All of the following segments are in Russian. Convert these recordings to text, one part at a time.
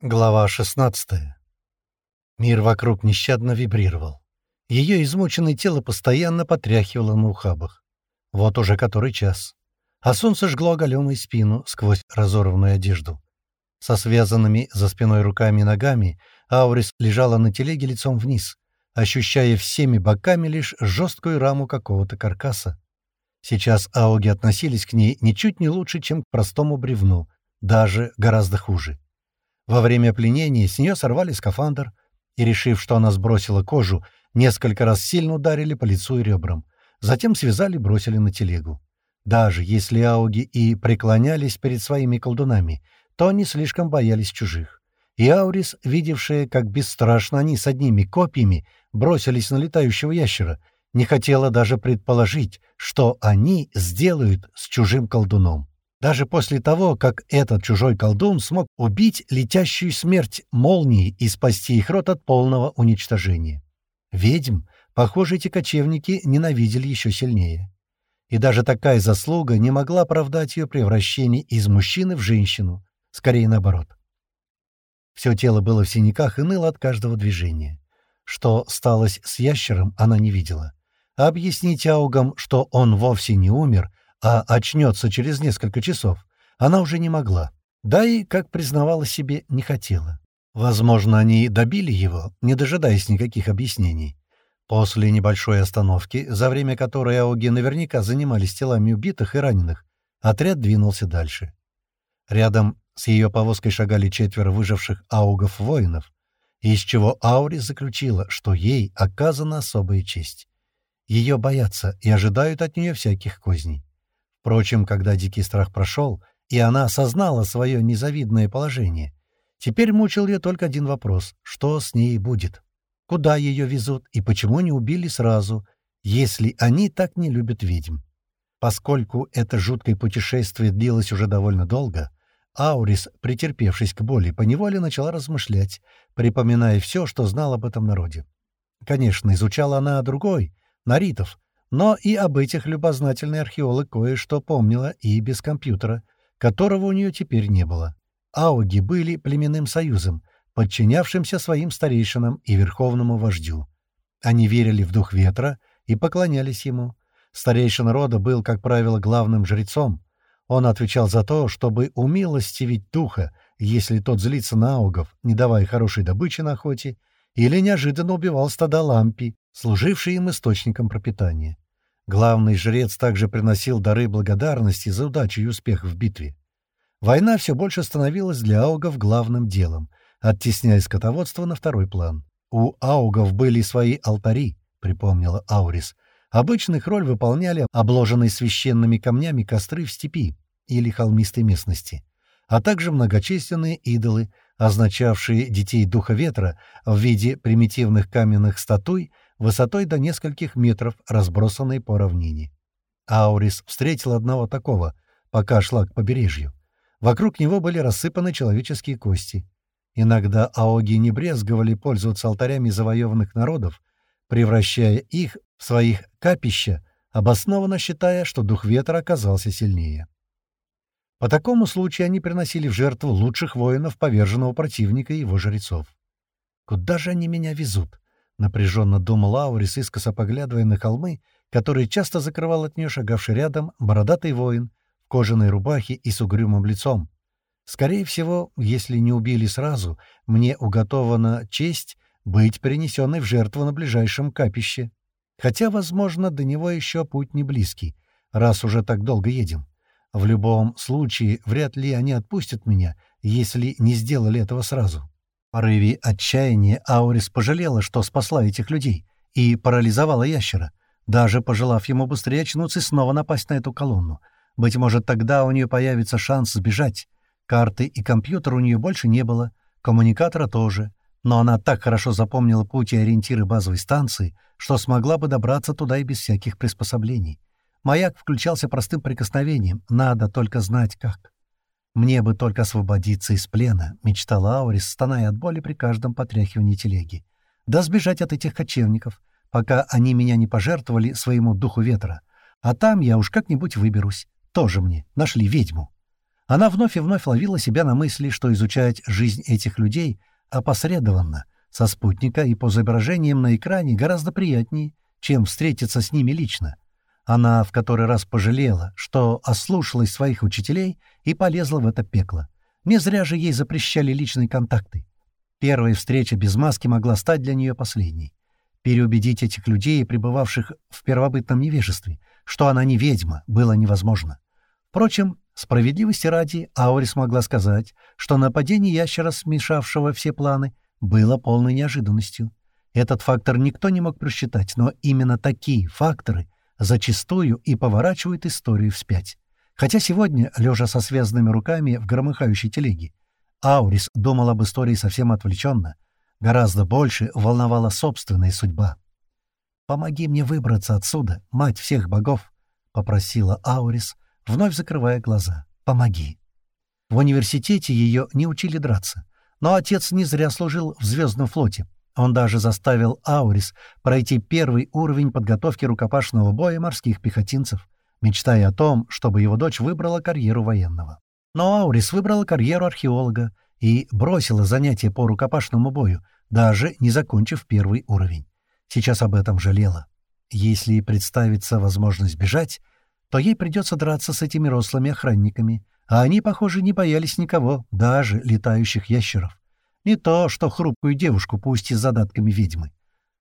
Глава 16 Мир вокруг нещадно вибрировал. Ее измученное тело постоянно потряхивало на ухабах. Вот уже который час. А солнце жгло оголенную спину сквозь разорванную одежду. Со связанными за спиной руками и ногами Аурис лежала на телеге лицом вниз, ощущая всеми боками лишь жесткую раму какого-то каркаса. Сейчас ауги относились к ней ничуть не лучше, чем к простому бревну, даже гораздо хуже. Во время пленения с нее сорвали скафандр и, решив, что она сбросила кожу, несколько раз сильно ударили по лицу и ребрам. Затем связали и бросили на телегу. Даже если ауги и преклонялись перед своими колдунами, то они слишком боялись чужих. И Аурис, видевшая, как бесстрашно они с одними копьями бросились на летающего ящера, не хотела даже предположить, что они сделают с чужим колдуном. Даже после того, как этот чужой колдун смог убить летящую смерть молнии и спасти их род от полного уничтожения. Ведьм, похоже, эти кочевники ненавидели еще сильнее. И даже такая заслуга не могла оправдать ее превращение из мужчины в женщину, скорее наоборот. Все тело было в синяках и ныло от каждого движения. Что сталось с ящером, она не видела. Объяснить аугам, что он вовсе не умер, а очнется через несколько часов, она уже не могла. Да и, как признавала себе, не хотела. Возможно, они добили его, не дожидаясь никаких объяснений. После небольшой остановки, за время которой Ауги наверняка занимались телами убитых и раненых, отряд двинулся дальше. Рядом с ее повозкой шагали четверо выживших аугов-воинов, из чего Аури заключила, что ей оказана особая честь. Ее боятся и ожидают от нее всяких козней. Впрочем, когда дикий страх прошел, и она осознала свое незавидное положение, теперь мучил ее только один вопрос — что с ней будет? Куда ее везут и почему не убили сразу, если они так не любят ведьм? Поскольку это жуткое путешествие длилось уже довольно долго, Аурис, претерпевшись к боли, поневоле начала размышлять, припоминая все, что знала об этом народе. Конечно, изучала она другой, наритов, но и об этих любознательный археолог кое-что помнила и без компьютера, которого у нее теперь не было. Ауги были племенным союзом, подчинявшимся своим старейшинам и верховному вождю. Они верили в дух ветра и поклонялись ему. Старейшин рода был, как правило, главным жрецом. Он отвечал за то, чтобы умилостивить духа, если тот злится на аугов, не давая хорошей добычи на охоте, или неожиданно убивал стада лампи, служившие им источником пропитания. Главный жрец также приносил дары благодарности за удачу и успех в битве. Война все больше становилась для аугов главным делом, оттесняя скотоводство на второй план. У аугов были свои алтари, припомнила Аурис. Обычно их роль выполняли обложенные священными камнями костры в степи или холмистой местности, а также многочисленные идолы, означавшие детей духа ветра в виде примитивных каменных статуй высотой до нескольких метров, разбросанные по равнине. Аурис встретил одного такого, пока шла к побережью. Вокруг него были рассыпаны человеческие кости. Иногда аоги не брезговали пользоваться алтарями завоеванных народов, превращая их в своих капища, обоснованно считая, что дух ветра оказался сильнее. По такому случаю они приносили в жертву лучших воинов поверженного противника и его жрецов. «Куда же они меня везут?» — напряженно думал Аурис, искоса поглядывая на холмы, которые часто закрывал от нее шагавший рядом бородатый воин в кожаной рубахе и с угрюмым лицом. Скорее всего, если не убили сразу, мне уготована честь быть перенесенной в жертву на ближайшем капище. Хотя, возможно, до него еще путь не близкий, раз уже так долго едем. В любом случае, вряд ли они отпустят меня, если не сделали этого сразу. Порыве отчаяния Аурис пожалела, что спасла этих людей, и парализовала ящера, даже пожелав ему быстрее очнуться и снова напасть на эту колонну. Быть может, тогда у нее появится шанс сбежать. Карты и компьютера у нее больше не было, коммуникатора тоже, но она так хорошо запомнила путь и ориентиры базовой станции, что смогла бы добраться туда и без всяких приспособлений. Маяк включался простым прикосновением, надо только знать как. «Мне бы только освободиться из плена», — мечтала Аурис, стоная от боли при каждом потряхивании телеги. «Да сбежать от этих кочевников, пока они меня не пожертвовали своему духу ветра. А там я уж как-нибудь выберусь. Тоже мне. Нашли ведьму». Она вновь и вновь ловила себя на мысли, что изучать жизнь этих людей опосредованно, со спутника и по изображениям на экране гораздо приятнее, чем встретиться с ними лично. Она в который раз пожалела, что ослушалась своих учителей и полезла в это пекло. Не зря же ей запрещали личные контакты. Первая встреча без маски могла стать для нее последней. Переубедить этих людей, пребывавших в первобытном невежестве, что она не ведьма, было невозможно. Впрочем, справедливости ради, Аурис могла сказать, что нападение ящера, смешавшего все планы, было полной неожиданностью. Этот фактор никто не мог просчитать, но именно такие факторы зачастую и поворачивают историю вспять. Хотя сегодня, лежа со связанными руками в громыхающей телеге, Аурис думал об истории совсем отвлеченно. Гораздо больше волновала собственная судьба. «Помоги мне выбраться отсюда, мать всех богов!» — попросила Аурис, вновь закрывая глаза. «Помоги!» В университете ее не учили драться, но отец не зря служил в Звездном флоте. Он даже заставил Аурис пройти первый уровень подготовки рукопашного боя морских пехотинцев, мечтая о том, чтобы его дочь выбрала карьеру военного. Но Аурис выбрала карьеру археолога и бросила занятия по рукопашному бою, даже не закончив первый уровень. Сейчас об этом жалела. Если представится возможность бежать, то ей придется драться с этими рослыми охранниками, а они, похоже, не боялись никого, даже летающих ящеров. Не то, что хрупкую девушку, пусть и с задатками ведьмы.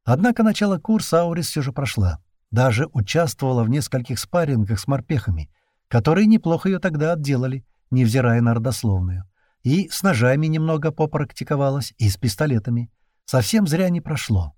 Однако начало курса Аурис все же прошла. Даже участвовала в нескольких спаррингах с морпехами, которые неплохо ее тогда отделали — невзирая на родословную. И с ножами немного попрактиковалась, и с пистолетами. Совсем зря не прошло.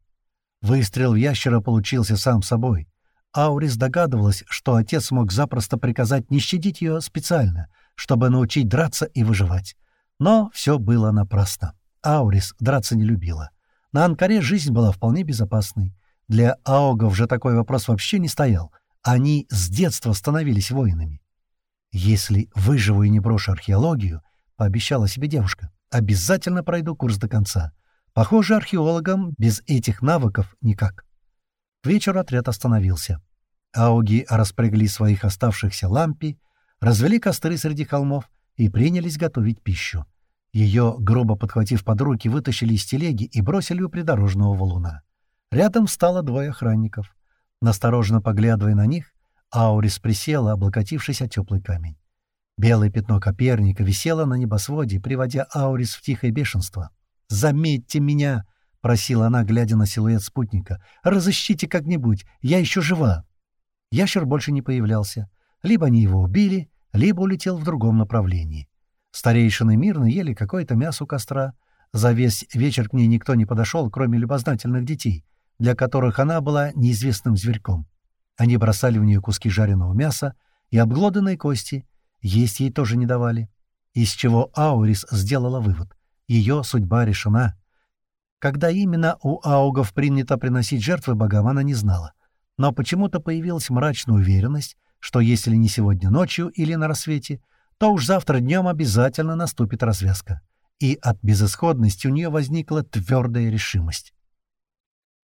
Выстрел в ящера получился сам собой. Аурис догадывалась, что отец мог запросто приказать не щадить ее специально, чтобы научить драться и выживать. Но все было напрасно. Аурис драться не любила. На Анкаре жизнь была вполне безопасной. Для аогов же такой вопрос вообще не стоял. Они с детства становились воинами. «Если выживу и не брошу археологию», — пообещала себе девушка, — «обязательно пройду курс до конца. Похоже, археологам без этих навыков никак». К вечеру отряд остановился. Ауги распрягли своих оставшихся лампи, развели костры среди холмов и принялись готовить пищу. Ее, грубо подхватив под руки, вытащили из телеги и бросили у придорожного валуна. Рядом стало двое охранников. Настороженно поглядывая на них, Аурис присела, облокотившись о теплый камень. Белое пятно Коперника висело на небосводе, приводя Аурис в тихое бешенство. «Заметьте меня!» — просила она, глядя на силуэт спутника. «Разыщите как-нибудь, я еще жива!» Ящер больше не появлялся. Либо они его убили, либо улетел в другом направлении. Старейшины мирно ели какое-то мясо у костра. За весь вечер к ней никто не подошел, кроме любознательных детей, для которых она была неизвестным зверьком. Они бросали в нее куски жареного мяса и обглоданные кости. Есть ей тоже не давали. Из чего Аурис сделала вывод. Ее судьба решена. Когда именно у аугов принято приносить жертвы богам, она не знала. Но почему-то появилась мрачная уверенность, что если не сегодня ночью или на рассвете, то уж завтра днем обязательно наступит развязка. И от безысходности у нее возникла твердая решимость.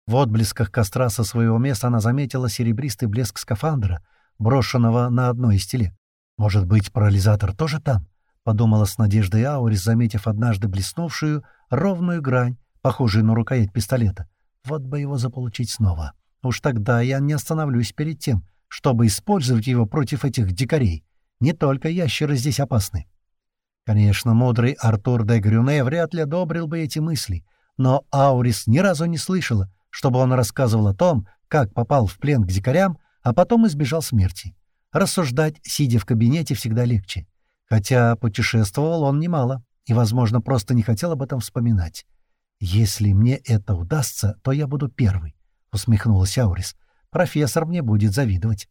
В отблесках костра со своего места она заметила серебристый блеск скафандра, брошенного на одной из телег. «Может быть, парализатор тоже там?» — подумала с надеждой Аурис, заметив однажды блеснувшую ровную грань, похожую на рукоять пистолета. «Вот бы его заполучить снова. Уж тогда я не остановлюсь перед тем, чтобы использовать его против этих дикарей. Не только ящеры здесь опасны». Конечно, мудрый Артур де Грюне вряд ли одобрил бы эти мысли, но Аурис ни разу не слышала, чтобы он рассказывал о том, как попал в плен к дикарям, а потом избежал смерти. Рассуждать, сидя в кабинете, всегда легче. Хотя путешествовал он немало и, возможно, просто не хотел об этом вспоминать. «Если мне это удастся, то я буду первый», — усмехнулась Аурис. «Профессор мне будет завидовать».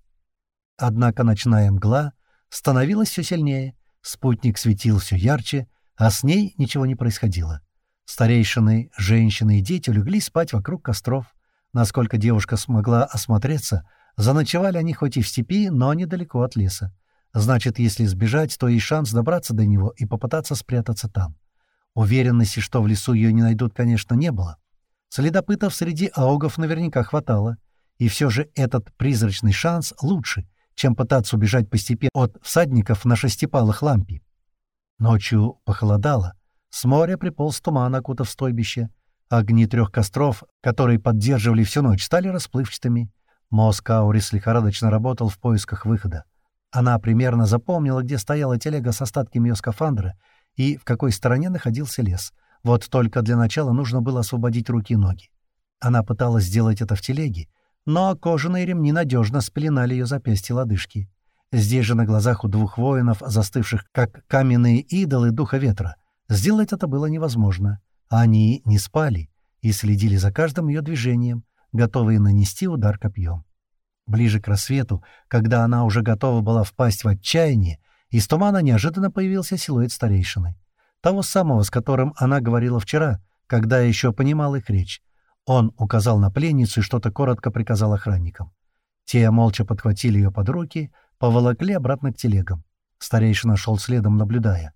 Однако ночная мгла становилась все сильнее, спутник светил все ярче, а с ней ничего не происходило. Старейшины, женщины и дети легли спать вокруг костров. Насколько девушка смогла осмотреться, заночевали они хоть и в степи, но недалеко от леса. Значит, если сбежать, то есть шанс добраться до него и попытаться спрятаться там. Уверенности, что в лесу ее не найдут, конечно, не было. Следопытов среди аугов наверняка хватало. И все же этот призрачный шанс лучше, чем пытаться убежать по степи от всадников на шестипалых лампе. Ночью похолодало. С моря приполз туман, окутав стойбище. Огни трех костров, которые поддерживали всю ночь, стали расплывчатыми. Мозг Аурис лихорадочно работал в поисках выхода. Она примерно запомнила, где стояла телега с остатками ее скафандра и в какой стороне находился лес. Вот только для начала нужно было освободить руки и ноги. Она пыталась сделать это в телеге, но кожаные ремни надежно спеленали ее запястья лодыжки. Здесь же на глазах у двух воинов, застывших как каменные идолы духа ветра, сделать это было невозможно. Они не спали и следили за каждым ее движением, готовые нанести удар копьем. Ближе к рассвету, когда она уже готова была впасть в отчаяние, из тумана неожиданно появился силуэт старейшины. Того самого, с которым она говорила вчера, когда еще понимал их речь. Он указал на пленницу и что-то коротко приказал охранникам. Те молча подхватили ее под руки, поволокли обратно к телегам. Старейшина шел следом, наблюдая.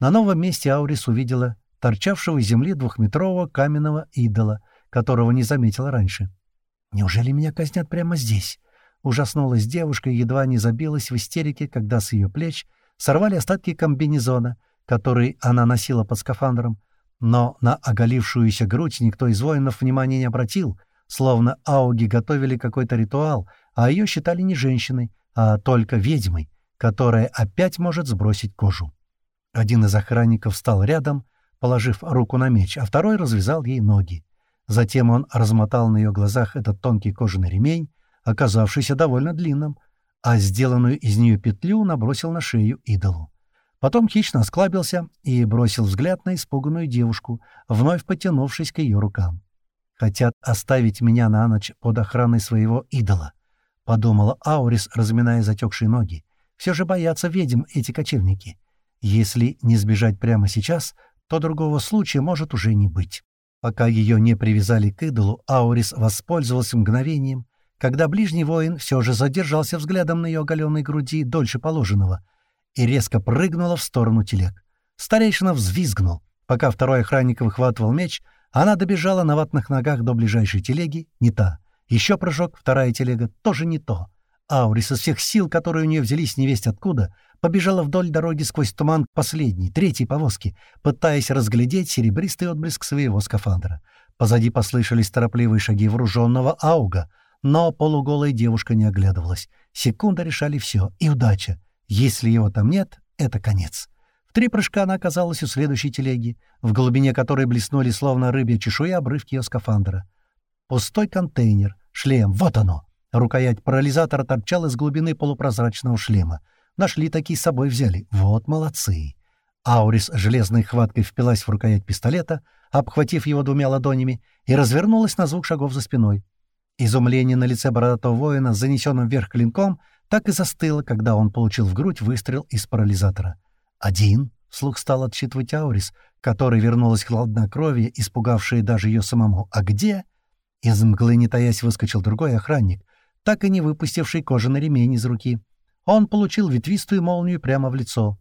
На новом месте Аурис увидела торчавшего из земли двухметрового каменного идола, которого не заметила раньше. «Неужели меня казнят прямо здесь?» Ужаснулась девушка и едва не забилась в истерике, когда с ее плеч сорвали остатки комбинезона, который она носила под скафандром, но на оголившуюся грудь никто из воинов внимания не обратил, словно ауги готовили какой-то ритуал, а ее считали не женщиной, а только ведьмой, которая опять может сбросить кожу. Один из охранников встал рядом, положив руку на меч, а второй развязал ей ноги. Затем он размотал на ее глазах этот тонкий кожаный ремень, оказавшийся довольно длинным, а сделанную из нее петлю набросил на шею идолу. Потом хищно осклабился и бросил взгляд на испуганную девушку, вновь потянувшись к ее рукам. «Хотят оставить меня на ночь под охраной своего идола», — подумала Аурис, разминая затекшие ноги. «Все же боятся ведьм эти кочевники. Если не сбежать прямо сейчас, то другого случая может уже не быть». Пока ее не привязали к идолу, Аурис воспользовался мгновением, когда ближний воин все же задержался взглядом на ее оголенной груди дольше положенного и резко прыгнула в сторону телег. Старейшина взвизгнул. Пока второй охранник выхватывал меч, она добежала на ватных ногах до ближайшей телеги, не та. Еще прыжок, вторая телега, тоже не то. Аурис из всех сил, которые у нее взялись невесть откуда, побежала вдоль дороги сквозь туман к последней, третьей повозке, пытаясь разглядеть серебристый отблеск своего скафандра. Позади послышались торопливые шаги вооруженного ауга, но полуголая девушка не оглядывалась. Секунды решали все, и удача. Если его там нет, это конец. В три прыжка она оказалась у следующей телеги, в глубине которой блеснули словно рыбья чешуя обрывки ее скафандра. Пустой контейнер, шлем, вот оно! Рукоять парализатора торчала из глубины полупрозрачного шлема. Нашли такие с собой взяли. Вот молодцы. Аурис железной хваткой впилась в рукоять пистолета, обхватив его двумя ладонями, и развернулась на звук шагов за спиной. Изумление на лице бородатого воина занесенным вверх клинком так и застыло, когда он получил в грудь выстрел из парализатора. «Один?» — вслух стал отсчитывать Аурис, который вернулась хладнокровие, испугавшая даже ее самому. «А где?» Из мглы, не таясь, выскочил другой охранник, так и не выпустивший кожаный ремень из руки — он получил ветвистую молнию прямо в лицо.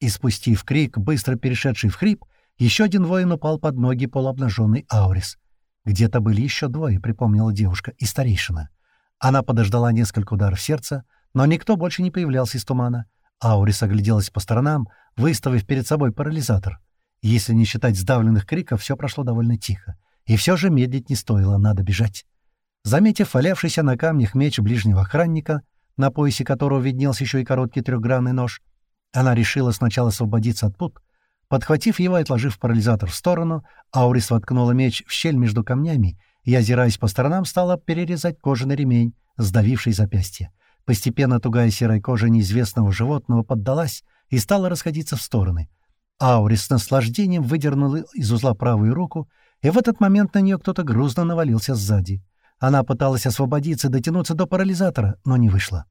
И спустив крик, быстро перешедший в хрип, еще один воин упал под ноги полуобнаженный Аурис. «Где-то были еще двое», — припомнила девушка, — «и старейшина». Она подождала несколько ударов сердца, но никто больше не появлялся из тумана. Аурис огляделась по сторонам, выставив перед собой парализатор. Если не считать сдавленных криков, все прошло довольно тихо. И все же медлить не стоило, надо бежать. Заметив валявшийся на камнях меч ближнего охранника, на поясе которого виднелся еще и короткий трехгранный нож. Она решила сначала освободиться от пут. Подхватив его и отложив парализатор в сторону, Аурис воткнула меч в щель между камнями и, озираясь по сторонам, стала перерезать кожаный ремень, сдавивший запястье. Постепенно тугая серая кожа неизвестного животного поддалась и стала расходиться в стороны. Аурис с наслаждением выдернула из узла правую руку, и в этот момент на нее кто-то грузно навалился сзади. Она пыталась освободиться дотянуться до парализатора, но не вышло.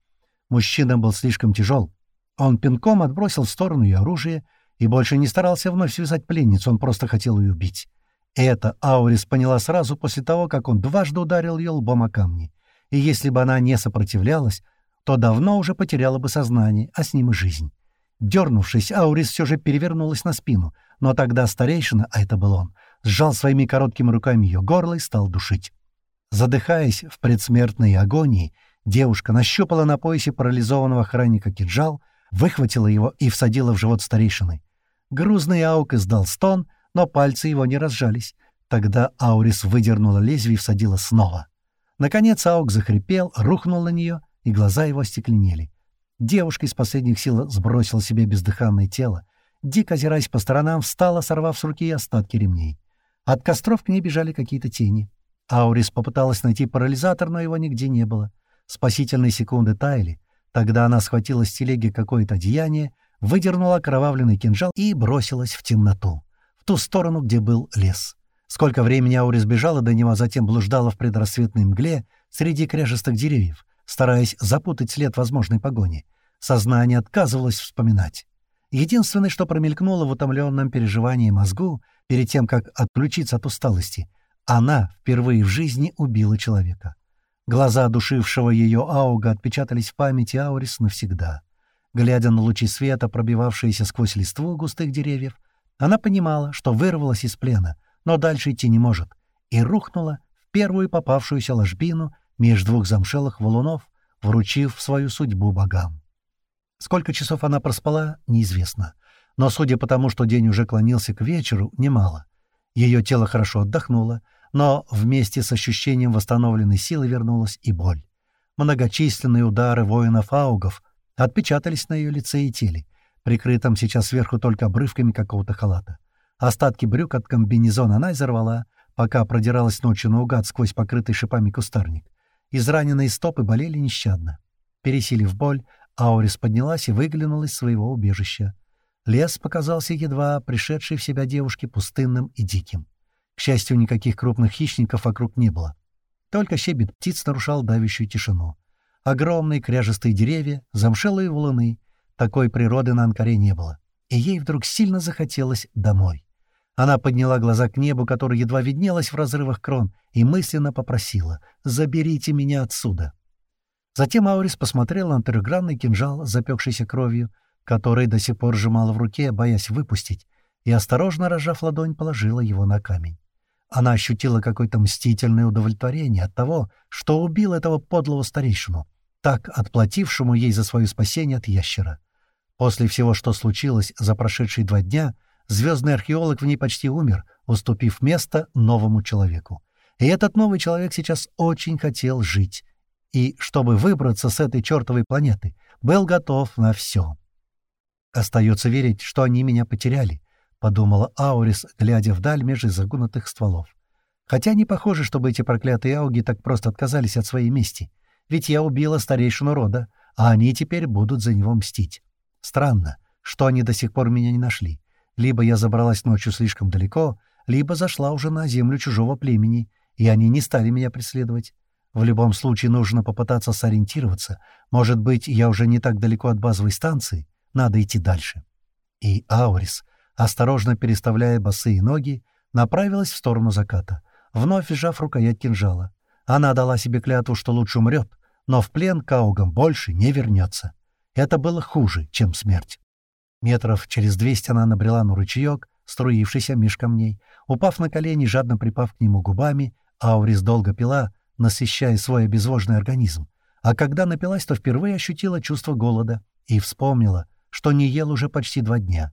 Мужчина был слишком тяжел. Он пинком отбросил в сторону ее оружие и больше не старался вновь связать пленницу, он просто хотел ее убить. Это Аурис поняла сразу после того, как он дважды ударил ее лбом о камни. И если бы она не сопротивлялась, то давно уже потеряла бы сознание, а с ним и жизнь. Дернувшись, Аурис все же перевернулась на спину, но тогда старейшина, а это был он, сжал своими короткими руками ее горло и стал душить. Задыхаясь в предсмертной агонии, девушка нащупала на поясе парализованного охранника кинжал, выхватила его и всадила в живот старейшины. Грузный Аук издал стон, но пальцы его не разжались. Тогда Аурис выдернула лезвие и всадила снова. Наконец Аук захрипел, рухнул на нее, и глаза его остекленели. Девушка из последних сил сбросила себе бездыханное тело, дико озираясь по сторонам, встала, сорвав с руки остатки ремней. От костров к ней бежали какие-то тени. Аурис попыталась найти парализатор, но его нигде не было. Спасительные секунды таяли. Тогда она схватила с телеги какое-то одеяние, выдернула окровавленный кинжал и бросилась в темноту, в ту сторону, где был лес. Сколько времени Аурис бежала до него, а затем блуждала в предрассветной мгле среди кряжестых деревьев, стараясь запутать след возможной погони. Сознание отказывалось вспоминать. Единственное, что промелькнуло в утомленном переживании мозгу перед тем, как отключиться от усталости, она впервые в жизни убила человека. Глаза душившего ее Ауга отпечатались в памяти Аурис навсегда. Глядя на лучи света, пробивавшиеся сквозь листву густых деревьев, она понимала, что вырвалась из плена, но дальше идти не может, и рухнула в первую попавшуюся ложбину между двух замшелых валунов, вручив свою судьбу богам. Сколько часов она проспала, неизвестно. Но, судя по тому, что день уже клонился к вечеру, немало. Ее тело хорошо отдохнуло, но вместе с ощущением восстановленной силы вернулась и боль. Многочисленные удары воинов-аугов отпечатались на ее лице и теле, прикрытом сейчас сверху только обрывками какого-то халата. Остатки брюк от комбинезона она изорвала, пока продиралась ночью наугад сквозь покрытый шипами кустарник. Израненные стопы болели нещадно. Пересилив боль, Аурис поднялась и выглянула из своего убежища. Лес показался едва пришедшей в себя девушке пустынным и диким. К счастью, никаких крупных хищников вокруг не было. Только щебет птиц нарушал давящую тишину. Огромные кряжестые деревья, замшелые валуны. Такой природы на Анкаре не было. И ей вдруг сильно захотелось домой. Она подняла глаза к небу, которое едва виднелось в разрывах крон, и мысленно попросила «Заберите меня отсюда». Затем Аурис посмотрела на трехгранный кинжал, запекшийся кровью, который до сих пор сжимала в руке, боясь выпустить, и, осторожно рожав ладонь, положила его на камень. Она ощутила какое-то мстительное удовлетворение от того, что убил этого подлого старейшину, так отплатившему ей за свое спасение от ящера. После всего, что случилось за прошедшие два дня, звездный археолог в ней почти умер, уступив место новому человеку. И этот новый человек сейчас очень хотел жить. И, чтобы выбраться с этой чертовой планеты, был готов на все. Остается верить, что они меня потеряли, — подумала Аурис, глядя вдаль между загнутых стволов. «Хотя не похоже, чтобы эти проклятые ауги так просто отказались от своей мести. Ведь я убила старейшину рода, а они теперь будут за него мстить. Странно, что они до сих пор меня не нашли. Либо я забралась ночью слишком далеко, либо зашла уже на землю чужого племени, и они не стали меня преследовать. В любом случае нужно попытаться сориентироваться. Может быть, я уже не так далеко от базовой станции. Надо идти дальше». И Аурис осторожно переставляя босые ноги, направилась в сторону заката, вновь сжав рукоять кинжала. Она дала себе клятву, что лучше умрет, но в плен к аугам больше не вернется. Это было хуже, чем смерть. Метров через двести она набрела на ручеек, струившийся меж камней. Упав на колени, жадно припав к нему губами, Аурис долго пила, насыщая свой обезвоженный организм. А когда напилась, то впервые ощутила чувство голода и вспомнила, что не ел уже почти два дня.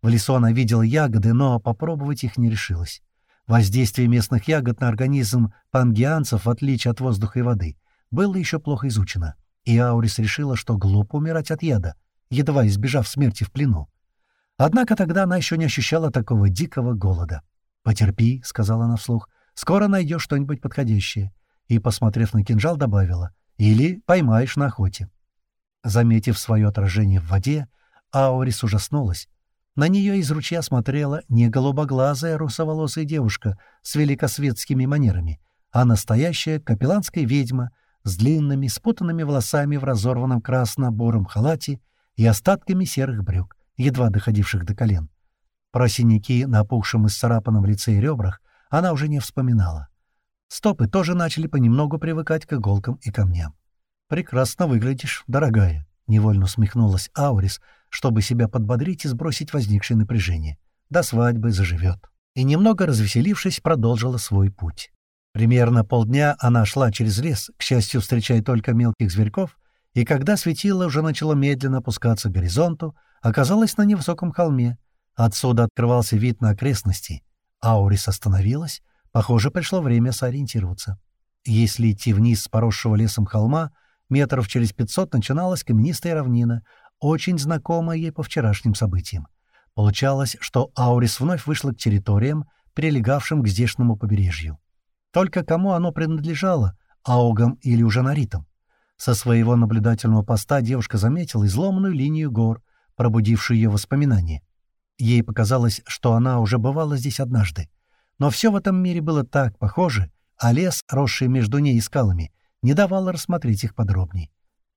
В лесу она видела ягоды, но попробовать их не решилась. Воздействие местных ягод на организм пангианцев, в отличие от воздуха и воды, было еще плохо изучено, и Аурис решила, что глупо умирать от яда, едва избежав смерти в плену. Однако тогда она еще не ощущала такого дикого голода. «Потерпи», — сказала она вслух, — «скоро найдешь что-нибудь подходящее». И, посмотрев на кинжал, добавила, «или поймаешь на охоте». Заметив свое отражение в воде, Аурис ужаснулась, на нее из ручья смотрела не голубоглазая русоволосая девушка с великосветскими манерами, а настоящая капелланская ведьма с длинными спутанными волосами в разорванном красно-буром халате и остатками серых брюк, едва доходивших до колен. Про синяки на опухшем и сцарапанном лице и ребрах она уже не вспоминала. Стопы тоже начали понемногу привыкать к иголкам и камням. «Прекрасно выглядишь, дорогая», — невольно усмехнулась Аурис, чтобы себя подбодрить и сбросить возникшее напряжение. До свадьбы заживет. И немного развеселившись, продолжила свой путь. Примерно полдня она шла через лес, к счастью, встречая только мелких зверьков, и когда светило уже начало медленно опускаться к горизонту, оказалась на невысоком холме. Отсюда открывался вид на окрестности. Аурис остановилась. Похоже, пришло время сориентироваться. Если идти вниз с поросшего лесом холма, метров через пятьсот начиналась каменистая равнина, очень знакомая ей по вчерашним событиям. Получалось, что Аурис вновь вышла к территориям, прилегавшим к здешнему побережью. Только кому оно принадлежало, аугам или уже наритам? Со своего наблюдательного поста девушка заметила изломанную линию гор, пробудившую ее воспоминания. Ей показалось, что она уже бывала здесь однажды. Но все в этом мире было так похоже, а лес, росший между ней и скалами, не давал рассмотреть их подробней.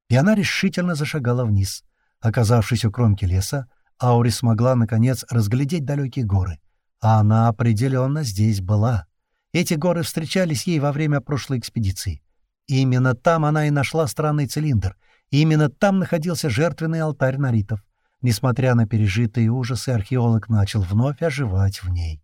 И она решительно зашагала вниз. Оказавшись у кромки леса, Аури смогла, наконец, разглядеть далекие горы. А она определенно здесь была. Эти горы встречались ей во время прошлой экспедиции. Именно там она и нашла странный цилиндр. Именно там находился жертвенный алтарь наритов. Несмотря на пережитые ужасы, археолог начал вновь оживать в ней.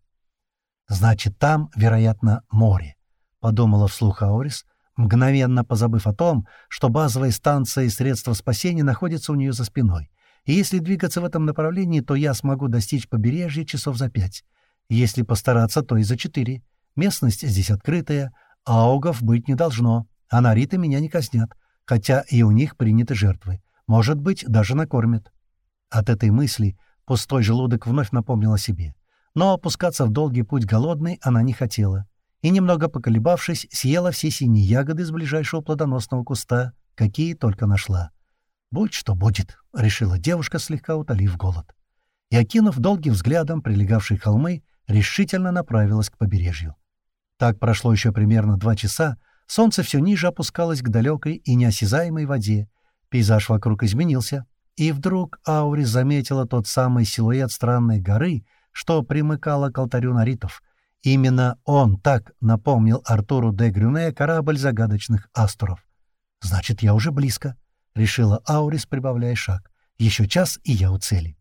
«Значит, там, вероятно, море», — подумала вслух Аурис, мгновенно позабыв о том, что базовая станция и средства спасения находятся у нее за спиной. И если двигаться в этом направлении, то я смогу достичь побережья часов за пять. Если постараться, то и за четыре. Местность здесь открытая, аугов быть не должно. А нариты меня не казнят, хотя и у них приняты жертвы. Может быть, даже накормят. От этой мысли пустой желудок вновь напомнил о себе. Но опускаться в долгий путь голодной она не хотела. И, немного поколебавшись, съела все синие ягоды с ближайшего плодоносного куста, какие только нашла. «Будь что будет», — решила девушка, слегка утолив голод. И, окинув долгим взглядом прилегавшие холмы, решительно направилась к побережью. Так прошло еще примерно два часа, Солнце все ниже опускалось к далекой и неосязаемой воде. Пейзаж вокруг изменился. И вдруг Аурис заметила тот самый силуэт странной горы, что примыкала к алтарю наритов. Именно он так напомнил Артуру де Грюне корабль загадочных астров. «Значит, я уже близко», — решила Аурис, прибавляя шаг. «Еще час, и я у цели».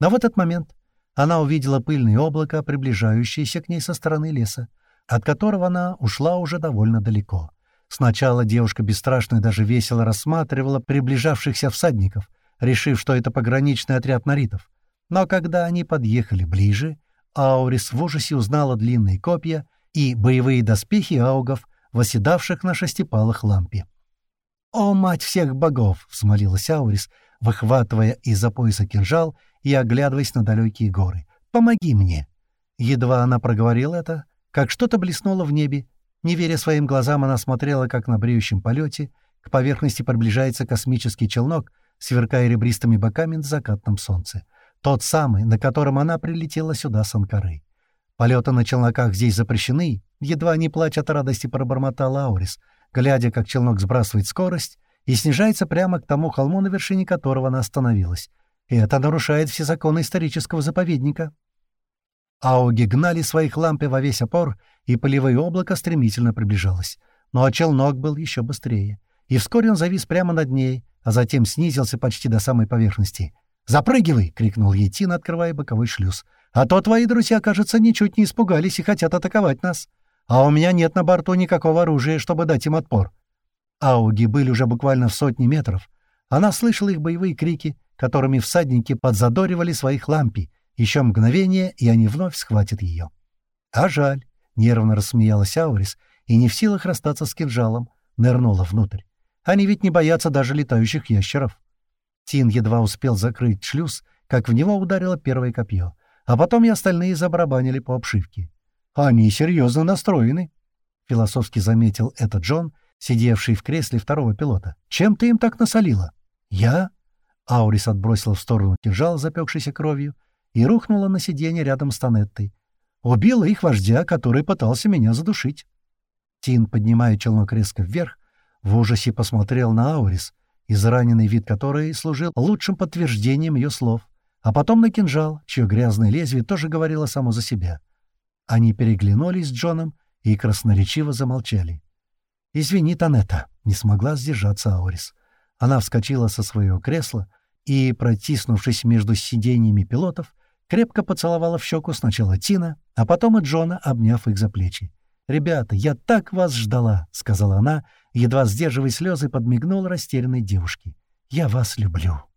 Но в этот момент она увидела пыльное облако, приближающееся к ней со стороны леса от которого она ушла уже довольно далеко. Сначала девушка бесстрашно и даже весело рассматривала приближавшихся всадников, решив, что это пограничный отряд наритов. Но когда они подъехали ближе, Аурис в ужасе узнала длинные копья и боевые доспехи аугов, восседавших на шестипалых лампе. «О, мать всех богов!» — взмолилась Аурис, выхватывая из-за пояса кинжал и оглядываясь на далекие горы. «Помоги мне!» Едва она проговорила это, как что-то блеснуло в небе. Не веря своим глазам, она смотрела, как на бреющем полете к поверхности приближается космический челнок, сверкая ребристыми боками на закатном солнце. Тот самый, на котором она прилетела сюда с Анкары. Полеты на челноках здесь запрещены, едва не плача от радости пробормотал Аурис, глядя, как челнок сбрасывает скорость и снижается прямо к тому холму, на вершине которого она остановилась. И это нарушает все законы исторического заповедника. Ауги гнали своих лампы во весь опор, и полевое облако стремительно приближалось. Но челнок был еще быстрее. И вскоре он завис прямо над ней, а затем снизился почти до самой поверхности. «Запрыгивай!» — крикнул ей Тин, открывая боковой шлюз. «А то твои друзья, кажется, ничуть не испугались и хотят атаковать нас. А у меня нет на борту никакого оружия, чтобы дать им отпор». Ауги были уже буквально в сотни метров. Она слышала их боевые крики, которыми всадники подзадоривали своих лампи, еще мгновение, и они вновь схватят ее. А жаль, — нервно рассмеялась Аурис, и не в силах расстаться с кинжалом, нырнула внутрь. Они ведь не боятся даже летающих ящеров. Тин едва успел закрыть шлюз, как в него ударило первое копье, а потом и остальные забарабанили по обшивке. «Они серьезно настроены», — философски заметил этот Джон, сидевший в кресле второго пилота. «Чем ты им так насолила?» «Я?» Аурис отбросил в сторону кинжал, запекшийся кровью, и рухнула на сиденье рядом с Танеттой. Убила их вождя, который пытался меня задушить. Тин, поднимая челнок резко вверх, в ужасе посмотрел на Аурис, израненный вид которой служил лучшим подтверждением ее слов, а потом на кинжал, чье грязное лезвие тоже говорило само за себя. Они переглянулись с Джоном и красноречиво замолчали. «Извини, Танетта», — не смогла сдержаться Аурис. Она вскочила со своего кресла и, протиснувшись между сиденьями пилотов, крепко поцеловала в щеку сначала Тина, а потом и Джона, обняв их за плечи. «Ребята, я так вас ждала», — сказала она, едва сдерживая слезы, подмигнула растерянной девушке. «Я вас люблю».